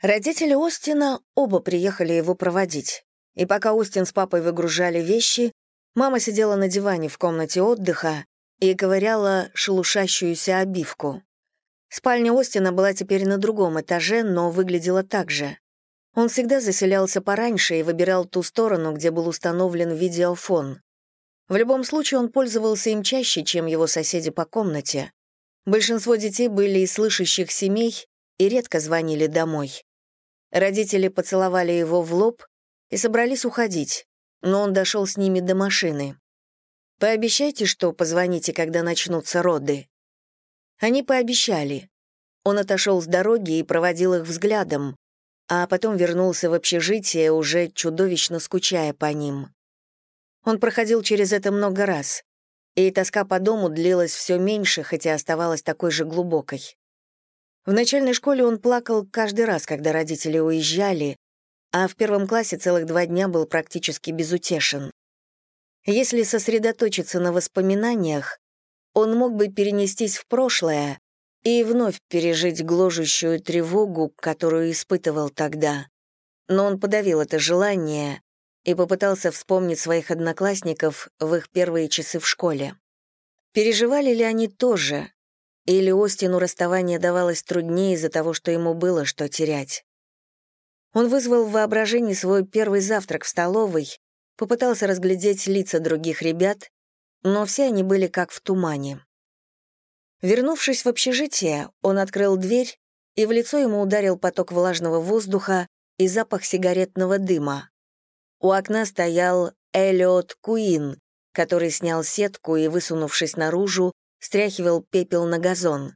Родители Остина оба приехали его проводить. И пока Остин с папой выгружали вещи, мама сидела на диване в комнате отдыха и ковыряла шелушащуюся обивку. Спальня Остина была теперь на другом этаже, но выглядела так же. Он всегда заселялся пораньше и выбирал ту сторону, где был установлен видеофон. В любом случае он пользовался им чаще, чем его соседи по комнате. Большинство детей были из слышащих семей и редко звонили домой. Родители поцеловали его в лоб и собрались уходить, но он дошел с ними до машины. «Пообещайте, что позвоните, когда начнутся роды». Они пообещали. Он отошел с дороги и проводил их взглядом, а потом вернулся в общежитие, уже чудовищно скучая по ним. Он проходил через это много раз, и тоска по дому длилась все меньше, хотя оставалась такой же глубокой. В начальной школе он плакал каждый раз, когда родители уезжали, а в первом классе целых два дня был практически безутешен. Если сосредоточиться на воспоминаниях, он мог бы перенестись в прошлое и вновь пережить гложущую тревогу, которую испытывал тогда. Но он подавил это желание и попытался вспомнить своих одноклассников в их первые часы в школе. Переживали ли они тоже, или Остину расставание давалось труднее из-за того, что ему было что терять. Он вызвал в воображении свой первый завтрак в столовой, попытался разглядеть лица других ребят, но все они были как в тумане. Вернувшись в общежитие, он открыл дверь, и в лицо ему ударил поток влажного воздуха и запах сигаретного дыма. У окна стоял Эллиот Куин, который снял сетку и, высунувшись наружу, стряхивал пепел на газон.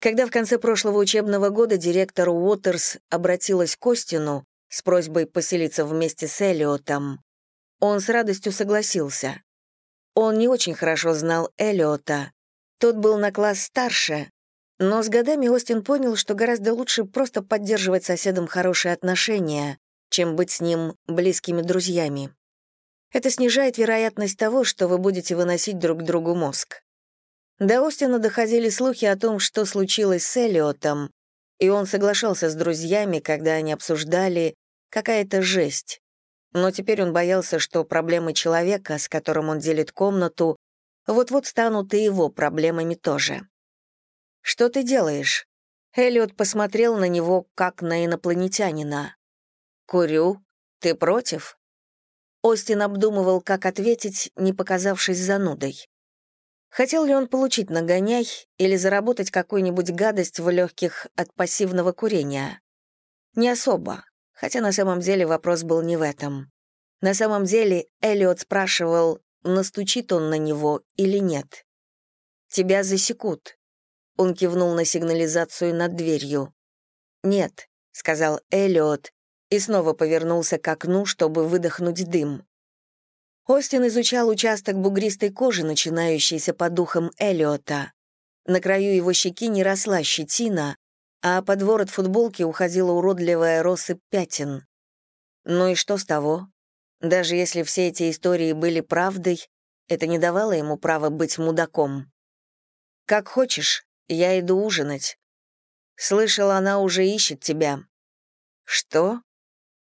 Когда в конце прошлого учебного года директор Уотерс обратилась к Остину с просьбой поселиться вместе с Эллиотом, он с радостью согласился. Он не очень хорошо знал Эллиота. Тот был на класс старше, но с годами Остин понял, что гораздо лучше просто поддерживать с соседом хорошие отношения, чем быть с ним близкими друзьями. Это снижает вероятность того, что вы будете выносить друг другу мозг. До Остина доходили слухи о том, что случилось с Эллиотом, и он соглашался с друзьями, когда они обсуждали какая-то жесть. Но теперь он боялся, что проблемы человека, с которым он делит комнату, вот-вот станут и его проблемами тоже. «Что ты делаешь?» Эллиот посмотрел на него, как на инопланетянина. «Курю. Ты против?» Остин обдумывал, как ответить, не показавшись занудой. Хотел ли он получить нагоняй или заработать какую-нибудь гадость в легких от пассивного курения? Не особо, хотя на самом деле вопрос был не в этом. На самом деле Эллиот спрашивал, настучит он на него или нет. «Тебя засекут», — он кивнул на сигнализацию над дверью. «Нет», — сказал Эллиот и снова повернулся к окну, чтобы выдохнуть дым. Остин изучал участок бугристой кожи, начинающийся по духам Эллиота. На краю его щеки не росла щетина, а под ворот футболки уходила уродливая россыпь пятен. Ну и что с того? Даже если все эти истории были правдой, это не давало ему права быть мудаком. «Как хочешь, я иду ужинать». «Слышал, она уже ищет тебя». «Что?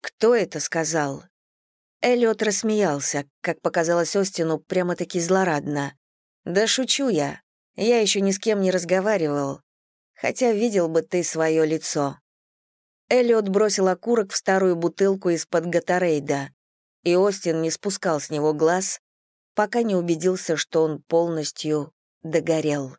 Кто это сказал?» Эллиот рассмеялся, как показалось Остину, прямо-таки злорадно. «Да шучу я. Я еще ни с кем не разговаривал. Хотя видел бы ты свое лицо». Эллиот бросил окурок в старую бутылку из-под Гатарейда, и Остин не спускал с него глаз, пока не убедился, что он полностью догорел.